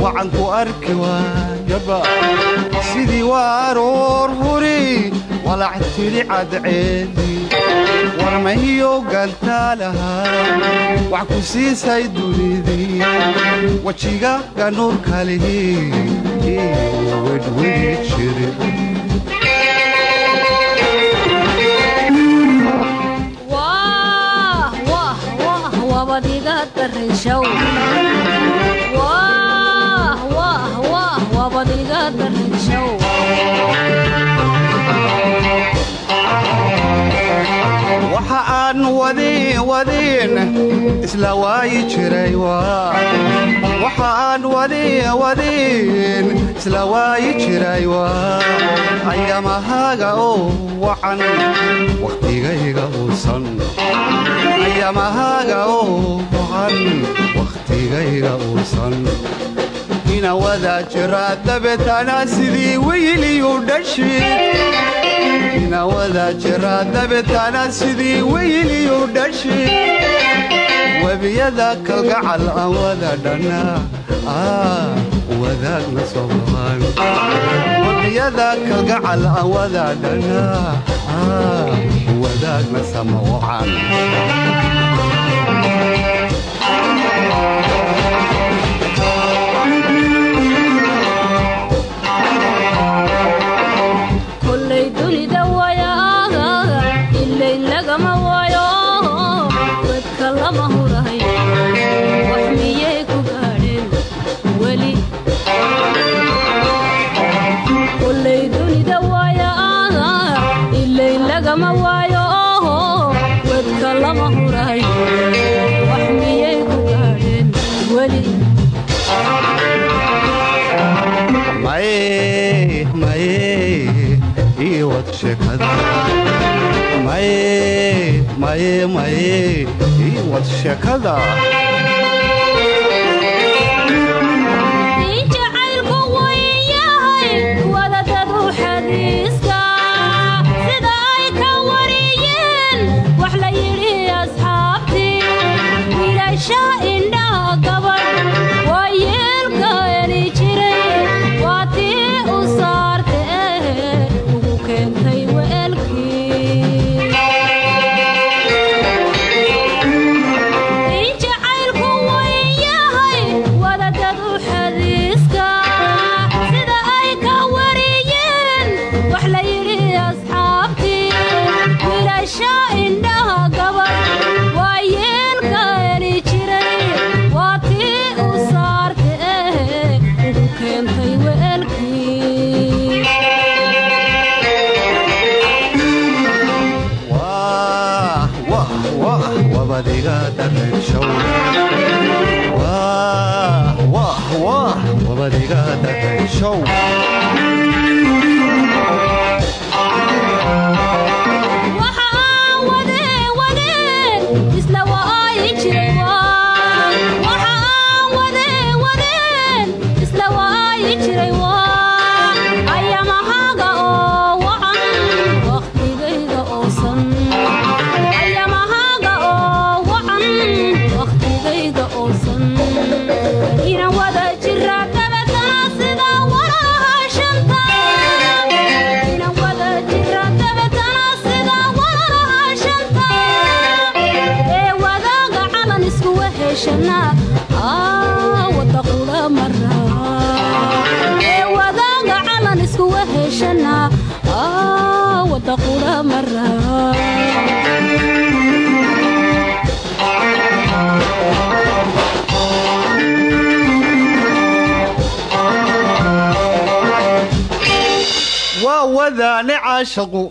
wacan ku arki waayaba sidii waa aroor huri walac tidhi cadceedi warmahiyo gantaalahaa wax ku siisay dunidii wejiga ganuurka lihi igu widhwidhi jirin waxa aan wadiin wadiin isla waayi jiray waxa aan wadiin isla waayi jiray ayamahaaga oo wacan wakhtigayga uusan ayamahaaga oo wacan wakhtigayga uusan ina wadaa jiraa dabetana sidii wiiliyu dhashid ina wadaa jiraa dabetana sidii wiiliyu dhashid webiyada kalgacal aan wada dhannaa wadaagna somaan webiyada kalgacal aan wada dhannaa wadaagna sama maye maye maye iwad sheekada caashaqu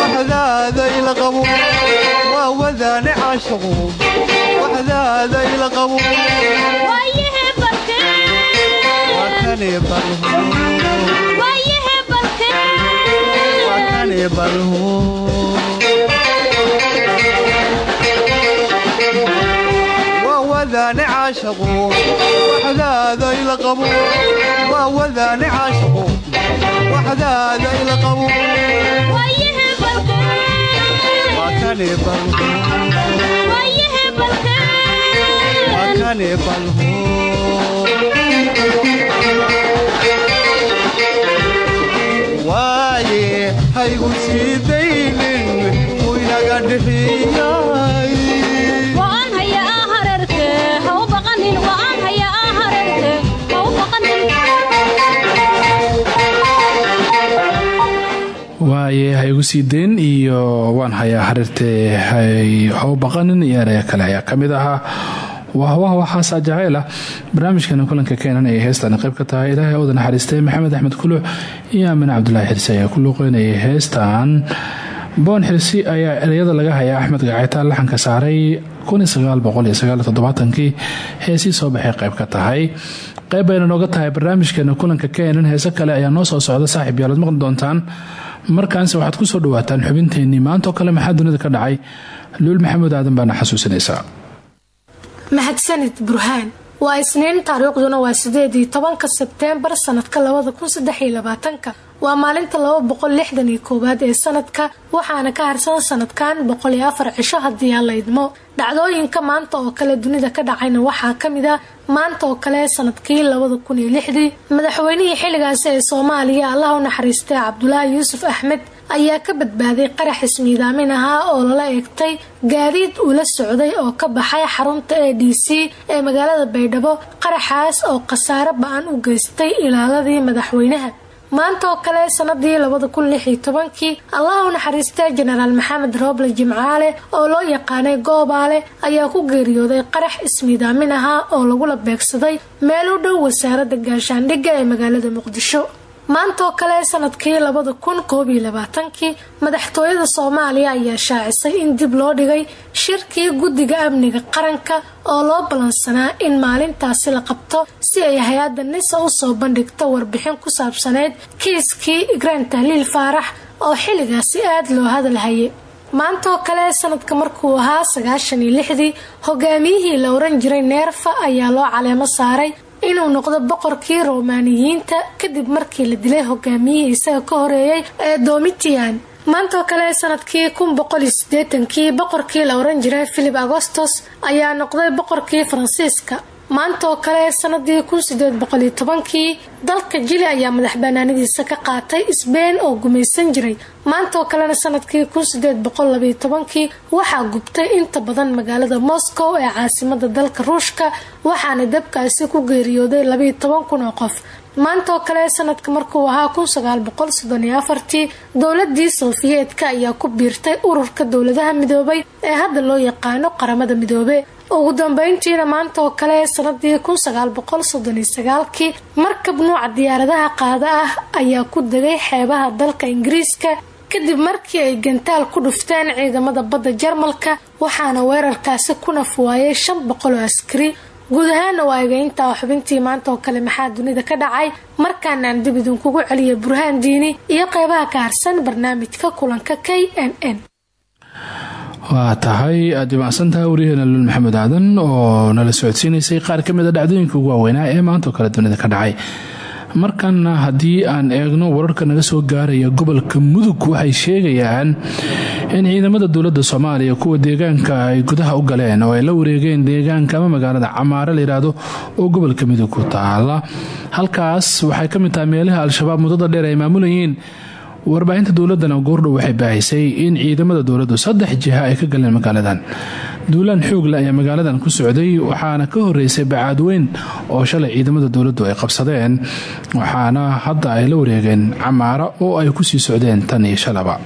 waxdaada ila qabo waa wadaane caashaqu waxdaada ila qabo waa wadaane caashaqu waxdaada ila qabo waa wadaane caashaqu waxdaada ila qabo waayahe balkeen wakane balhu waayahe balkeen wakane balhu waaye haygu sii daynin uu inaga waaye ha sii deen iyo waan hayaa xariirtee haw baqanin iyo kale ayaa ka mid ahaa. Wahwah waxaasaa jacayl ah. Barnaamijkana kulanka keenan ay heestan qayb ka tahay ilaahay oda naxariistay. Maxamed axmed kuluc iyo aamin cabdulaahi xirsi ayaa ku heestan boon xirsi ayaa ereyada laga hayaa axmed gacaytaan laxanka saaray kii heesii soo baxay qayb ka tahay. Qayb bayna nooga tahay barnaamijkeena kulanka keenan heese kale ayaa noo soo socda saaxiib yaalood maqli markaanse waxaad ku soo dhawaataan xubinteenii maantaoo kale maxaa dunida ka dhacay? Luul maxamuud aadan baana xasuusinaysaa. Mahadsanid burhaan waa isniin taariikhduna waa sideed iyo tobanka sebteembar sanadka labada kun saddex iyo labaatanka. Waa maalinta laba boqol lixdan iyo koowaad ee sanadka waxaana ka harsan sanadkan boqol iyo afar cisho haddii aan la idmo. Dhacdooyinka maanta oo kale dunida ka dhacayna waxaa ka mid ah maanta oo kale sannadkii labada kun iyo lixdii madaxweynihii xilligaasi ee soomaaliya allah u naxariistay cabdulaahi yuusuf axmed ayaa ka badbaaday qarax ismiidaamin ahaa oo lala eegtay gaadiid uu la socday oo ka baxay xarunta a d c ee magaalada baydhabo qaraxaas oo khasaare ba'an u geystay ilaaladii madaxweynaha. Maanta oo kale sanadii labada kun lix iyo tobankii allah u naxariistay jenaraal maxamed rooble jimcaale oo loo yaqaanay goobaale ayaa ku geeriyooday qarax ismiidaamin ahaa oo lagula beegsaday meel u dhow wasaarada gaashaandhigga ee magaalada muqdisho maanta oo kale sannadkii labada kun labaatankii madaxtooyada soomaaliya ayaa shaacisay in dib loo dhigay shirkii guddiga amniga qaranka oo loo ballansanaa in maalintaasi la qabto si ay hay'adda nisa u soo bandhigto warbixin ku saabsaneyd kiiskii igraan tahliil faarax oo xilligaasi aada loo hadalhayay. Maanta oo kale sanadka markuu ahaa sagaashan iyo hogaamiyihii la oran jiray neerfa ayaa loo caleemo saaray inuu noqdo boqorkii romaaniyiinta kadib markii la dilay hogaamiyihii isaga ka horeeyay ee domitian. Maanta oo kale sannadkii kun boqol iyo sideetankii boqorkii la oran jiray philip agostos ayaa noqday boqorkii faransiiska maanta oo kale sanadii kun sideed boqol iyo tobankii dalka jili ayaa madax banaanadiisa ka qaatay sbein oo gumaysan jiray. Maanta oo kalena sannadkii kun sideed tobankii waxaa gubtay inta badan magaalada moscow ee caasimada dalka ruushka waxaana dabkaasi ku geeriyooday labaiyo toban kun oo qof. Maanta oo kale sanadka markuu ahaa kun sagaal boqol soddon iyo dowladii sofiyeetka ayaa ku biirtay ururka dowladaha midoobay ee hadda loo yaqaano qaramada midoobe ugu dambeyntiina maanta oo kale sanadii kun markab nuuca diyaaradaha qaada ah ayaa ku degay xeebaha dalka ingiriiska. Kadib markii ay gantaal ku dhufteen ciidamada badda jarmalka waxaana weerarkaasi ku nafwaayay shan boqol askari. Guud ahaana waa xubintii maanta oo kale maxaa dunida ka dhacay? Markaanaan dib idinkugu celiya burhaan diini iyo qeybaha ka harsan barnaamijka kulanka k n n waa tahay aad imacsantaha waryaheena lul maxamed aadan oo nala socodsiinaysay qaar ka mida dhacdooyinka ugu waaweynaa ee maanta oo kale dunida ka dhacay. Markana haddii aan eegno wararka naga soo gaaraya gobolka mudug waxay sheegayaan in ciidamada dowladda soomaaliya kuwa deegaanka ay gudaha u galeen oo ay la wareegeen deegaanka ama magaalada camaare layidhaahdo oo gobolka mudug ku taala halkaas waxay ka mid tahay meelaha al-shabaab muddada dheer ay maamulayeen warbaahinta dowladana goordhow waxay baahisay in ciidamada dowladdu saddex jiha ay ka galeen magaaladan duulaan xoogle ayaa magaaladan ku socday waxaana ka horeysay bacaadweyn oo shalay ciidamada dowladdu ay qabsadeen waxaana hadda ay la wareegeen camaara oo ay ku sii socdeen tan iyo shalaba.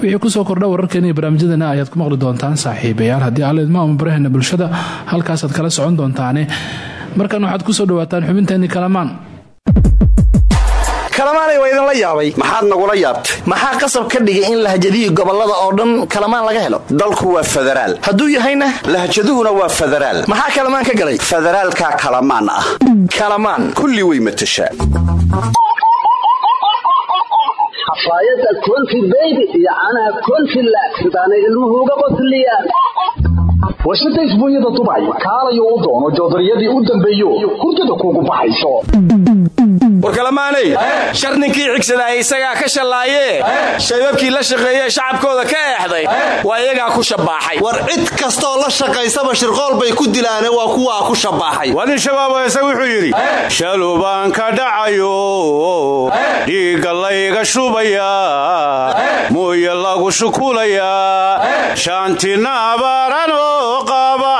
Wixii ku soo kordha wararkeena iyo barnaamijyadana ayaad ku maqli doontaan saaxiibayaal. Haddii aleedmo ama baraheena bulshada halkaasaad kala socon doontaane. Markan waxaad ku soo dhawaataan xubinteennii kalamaan kalamaanay waa idinla yaabay. Maxaad nagula yaabtay? Maxaa qasab ka dhigay in lahjadihii gobollada oo dhan kalamaan laga helo? Dalku waa federaal. Hadduu yahayna? Lahjaduhuna waa federaal. Maxaa kalamaan ka galay? Federaalka kalamaan ah. Kalamaan. Kulli way matashaa. Xafaayadda konfi beybi iyo caanaha konfi sidaanay ilmuhu uga qosliyaan warshada isbuunyada dubay kaalayo u doono joodariyadii u dambeeyo hurdada kuugu baxayso warkalamaanay shar ninkii xigsadaa isagaa ka shallaayee shabaabkii la shaqeeyee shacabkooda ka eexday waa iyagaa ku shabbaaxay war cid kastooo la shaqaysaba shirqool bay ku dilaane waa kuwaa ku shabbaaxay wadin shabaabo isaga wuxuu yidhi shalubaan ka dhacayo dhiigga layga shubayaa mooye lagu shukulayaa shaantina abaaranoo qaba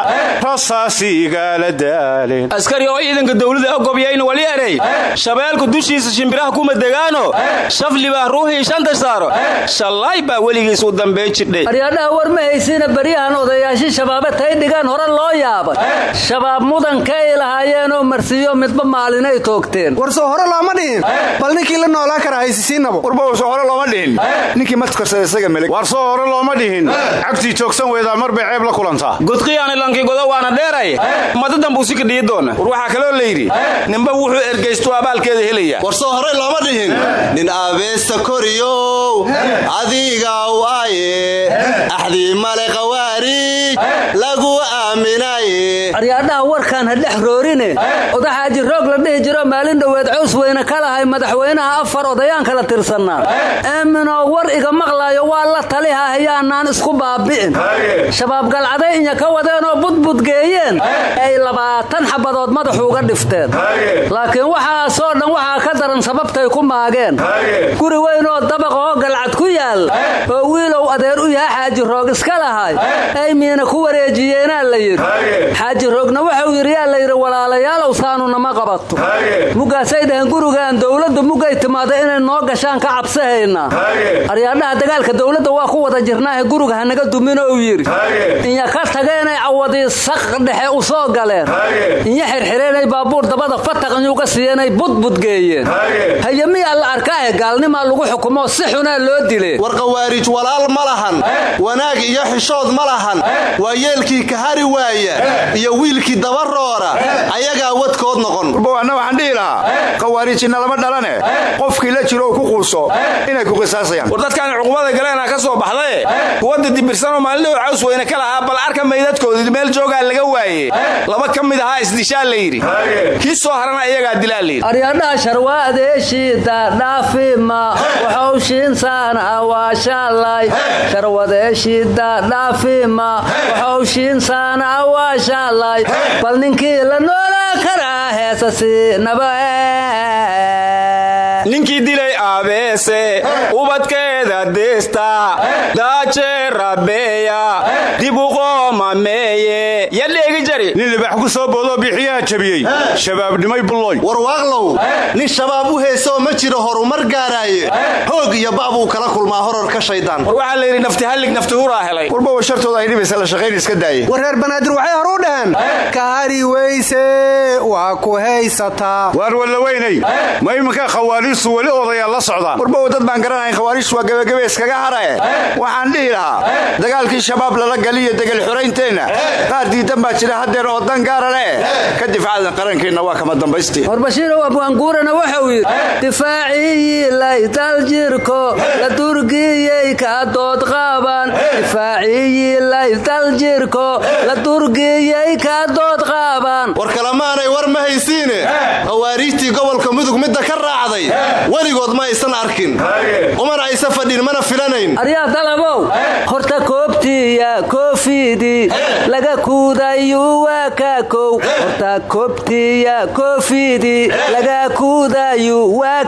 askari oo ciidanka dawlada ogobyayna wali erey shabeelku dushiisa shimbiraha kuma degaano. Shafli baa ruuhii shanta saaro. Shallaay baa weligiis u dambey jidhay. Aryadhaha war ma haysiina baryahan odayaashii shabaabe tay dhigaan hore loo yaabay shabaab mudanka ay lahaayeenoo marsiiyo midba maalinay toogteen. War soo hore looma dhihin. Bal ninkii la noolaa kara haysisiinabo warba soo hore looma dhihin. Ninkii matkarsada isaga melig war soo hore looma dhihin. Cagtii joogsan weydaa mar bay ceeb la kulantaa waana dheeray? Madadan buu si ka dhiyi doona. War waxaa kaloo layidhi ninba wuxuu ergaystu abaalkeeda helaya. War soo horey looma dhihin. Nin aabeesta koriyow adiga waaye axdii male qawaariij lagu aaminaye. Aryaadhaha warkaan ha dhex roorine odaxaaji roog la dhihi jiro maalin dhoweed cows weyne ka lahay madaxweynaha afar odayaan kala tirsannaa aaminoo war iga maqlaayo waa la taliha hayaanaan isku baabi'in. Shabaab galcaday inya ka wadeenoo budbudgeeyeen ay labaatan xabadood madaxu uga dhifteen. Laakiin waxaasoo dhan waxaa ka daran sababtay ku maageen. Guri weynoo dabaqoo galcad ku yaal. Oo wiilow adeer u yaha xaaji roog iska lahay. Ay miina ku wareejiyeenaa la yidhi. Xaaji roogna wuxuu yidhi yaa layidhi walaalayaalow saanu nama qabato. Muggaasay dhaheen gurigaan dowladdu muggay timaada inay noo gashaan ka cabsahaynaa aryaadhaha dagaalka dowladda waa ku wada jirnaahe guriga hanaga dumin ou yidhi. Inya ka tageenay cawadii saq dhexe u soo galeen. Inya xirxireenay baabuur dabada fataq inyuga siiyeenay budbudgeeyeen. Haye miyaa la arkaahe gaalnimaa lagu xukumoo si xunaa loo dile war qawaariij walaal ma lahan. Wanaag iyo xishood ma lahan waa yeelkii kahari waaya iyo wiilkii dabaroora ayagaa wadkood noqon. Warbawana waxaan dhihi lahaa qawaariijina lama dhalane. Qofkii la jiro oo ku quuso inay ku qisaasayaan. War cuqubada galeenaa ka soo baxdaye kuwadda dibirsanoo maalin dhow caws weyne ka lahaa bal arka maydadkoodii meel joogaa laga waaye. Laba ka mid ahaa isdishaa la yidhi. Kii soo harana iyagaa dilaa layidhi aryadhaha sharwaadeeshiida dhaafima waxowshiinsaana waa shaalay. Sharwadeeshiida dhaafima waxowshiinsaana waa shaalay bal ninkii la noolaa karaa heesasiinaba ninkii dilay aabeese ubadkeeda deesta daaje rabeeya dib u qoomameeye yadheegi jari nin libax ku soo boodoo bixiyaha jabiyey shabaabnimay bulloy warwaaqlow nin shabaab u heesoo ma jiro horumar gaaraaye hoog iyo ba'buu kala kulmaa horarka shaydaan war waxaa la yidhi nafti hallig nafti huraa helay warbawa shartooda ay dhibaysa la shaqayn iska daaye war reer banaadir waxay hor u dhaheen kahari weyse waa ku haysataa waar walla weynay ma iminka khawaariistu weli odayaal la socdaan warbawa dad baan garanayn khawaariistu waa gebagabe iskaga harae. Waxaan dhihi lahaa dagaalkii shabaab lala galiyo degel xoraynteenna qaar diidan baa jira haddeer oo dan gaara leh ka difaacadan qarankeenna waa kama dambaystii. Warbashiirow abwaanguurana wuxuu yidhi difaaciyii laydal jirko la durgiyey ka dood qaaban. Difaaciyii laydal jirko la durgiyey ka dood qaaban. War kalemaanay war ma haysiine? Khawaariijtii gobolka mudug midda ka raacday. Weligood ma aysan arkin. Umana aysa fadhin mana filanayn aryaa dalabow horta koobtiya koofidii laga kuudayuu waa horta koobtiya koofidii laga kuudayuu waa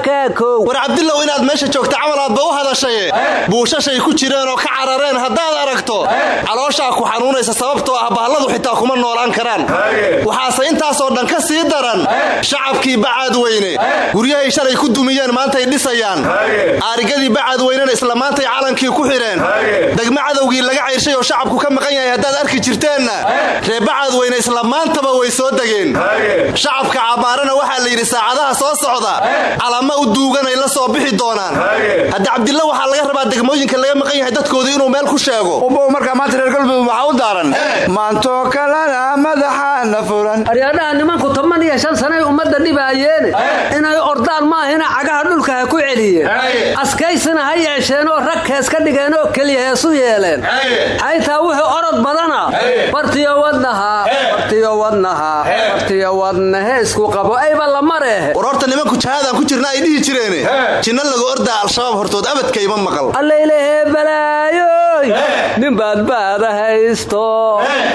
war cabdilow inaad meesha joogta camal aadba u hadashaye buushashay ku jireen oo ka carareen haddaad aragto calooshaa ku xanuunaysa sababtoo ah bahalladu xitaa kuma noolaan karaan waxaase intaasoo dhan ka sii daran shacabkii bacaad weyne guryahay shalay ku dumiyeen maantay dhisayaan aarigadii bacaad weynena isla maantay calankii ku xidheen degmo cadowgii laga cayrshay oo shacabku ka maqan yahay haddaad arki jirteenna. Ree bacaad weyne isla maantaba way soo degeen. Shacabka cabbaarana waxaa la yidhi saacadaha soo socda. Calama u duuganay la soo bixi doonaan. Hadda cabdilla waxaa laga rabaa degmooyinka laga maqan yahay dadkooda inuu meel ku sheego. Markaa maanta reer galmudug waxaa u daaran. Maantoo kalena madaxaana furan. Aryaadhaha nimanku toban iyo shan sanay ummadda dhibaayeene inay ordaan maahina cagaha dhulka ha ku celiyeen. Askaysina ha yeesheen oo rag hees ka dhigeen oo keliya heesu yeeleen xaytaa wuxuu orod badana. Bartiyo wadnaha bartiyo wadnaha bartiyo wadna heesku qabo. Ayba la mareehe war horta nimanku jahadaan ku jirna ay dhihi jireene jinna laga ordaa al-shabaab hortood abadka ima maqal. Allaylahee balaayoy. Nin baadbaada haysto.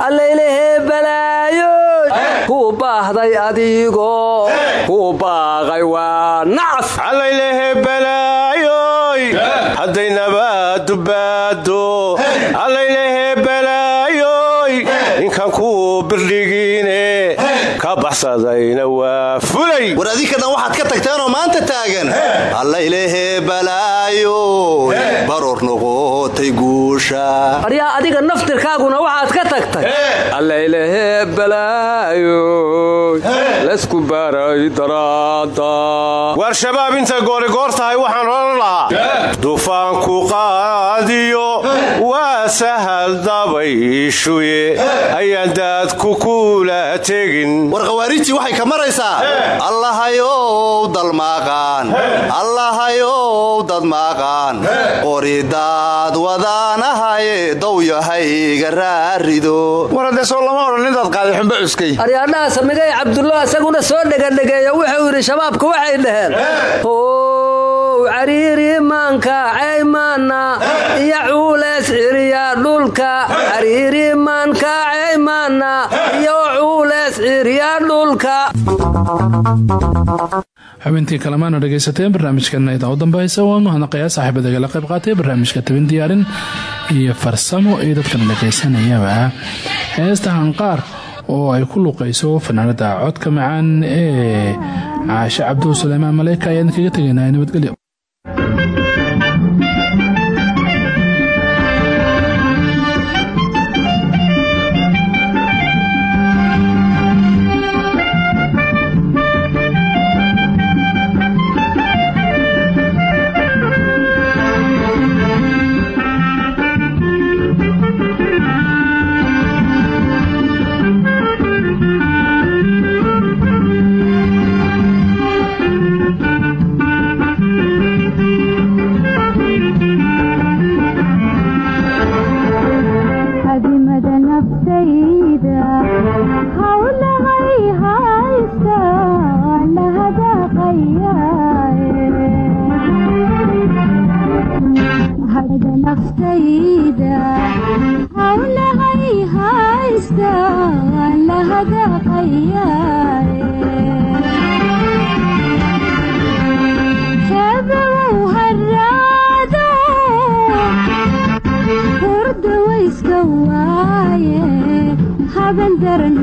Allaylahee balaayoy. Kuu baahday adigo kuu baaqay waa nacas allaylehe hadday nabaadu baado allaylehe balaayoy ninkan kuu birdhigiine baxsadayna waa fulay. War adinka dhan waxaad ka tagteenoo maanta taagan. Allaylehe balaayo baroor noqotay guusha. Aryaa adiga naftirkaaguna waxaad ka tagtay. Allaylahee balaayoy laysku baray daraada war shabaab intay goorigoor tahay waxaan odhan lahaa. Duufaanku qaadiyo waa sahal dabayshuye ayaan daadku kula tegin war waxay ka maraysaa. Allahayow dalmaaqaan allahayow dadmaaqaan qoridaad wadaanahaye dowyahayga raarido. War haddee soo lama odhan intaad qaaday xumbe cuskay. Aryaadhaha samigay cabdullo isaguna soo dhegadhegeeya wuxuu yidhi shabaabku waxay dhaheen how cariiri maanka caymaana iyo cuuleys ciriya dhulka. Cariiri maanka caymaana iyo cuuleys ciriya dhulka. Xubintii kalemaana dhegaysateen barnaamijkan idaa u dambeysa waan mahadnaqayaa saaxiibadagala qayb qaatay barnaamijka tabin diyaarin iyo farsamo iyo dadkana dhegaysanayaba heesta hanqaar oo ay ku luqayso fanaanada codka macaan ee caashe cabdul suleymaan maleyka ayaan kaga tegaynaa nabadgelyo naftayda hawlahay haysta la hadaqayaye kabow haraado hurda wayska waaye haben daran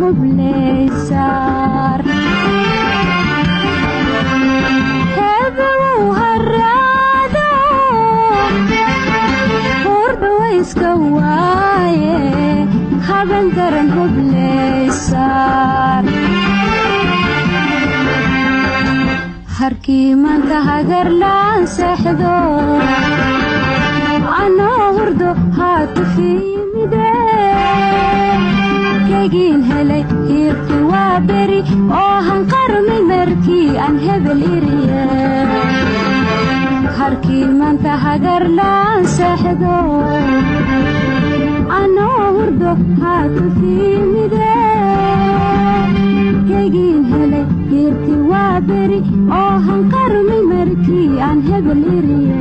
hubleysaar harkii maanta hagarlaan seexdo anoo hurdo haatu fiimide helay hiirti waa beri oo hanqarmay markii aan hebel iriye harkii maanta hagarlaan seexdo anoo hurdo kegiin helay hiirti waa beri oo hanqarmay markii aan hebel iriye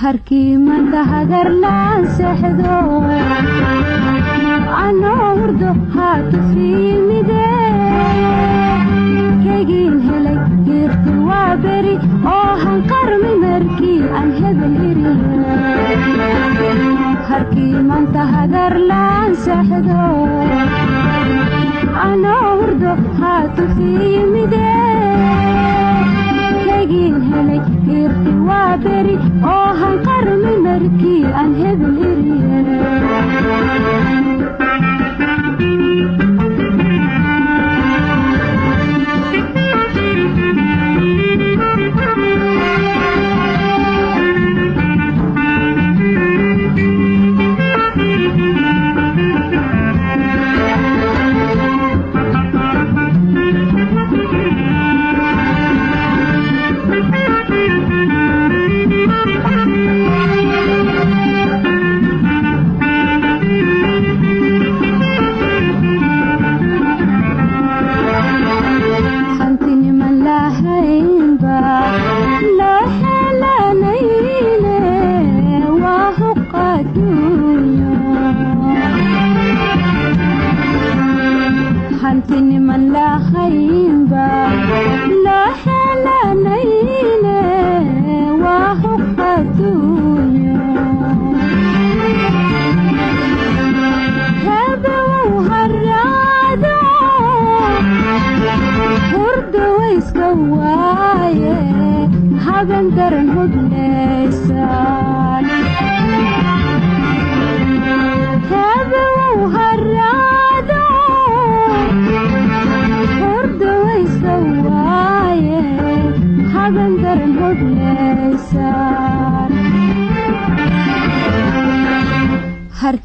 harkiimada hagarlaan seexdo anoo hurdo haatu fiimide kegiin helay geerti waa beri oo hanqarmi markii aan hebel hiriyo harkiimada hagarlaan seexdo oo hanqarmi markii aan hebel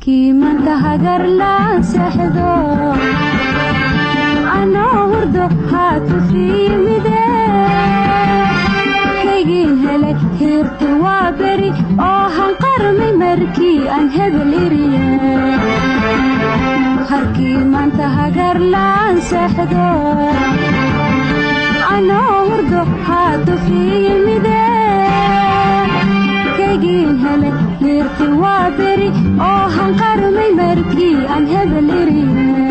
harkii manta hagarlaan seexdo anoo hurdo haatufiyimide kegiin helay hiirti waa beri oo hanqarmi markii aan hebel iriye harkii manta hagarlaan seexdo anoo hurdo haatufiyimide kegiin helay hiirti waa beri oo hanqarmi markii aan hebel iriye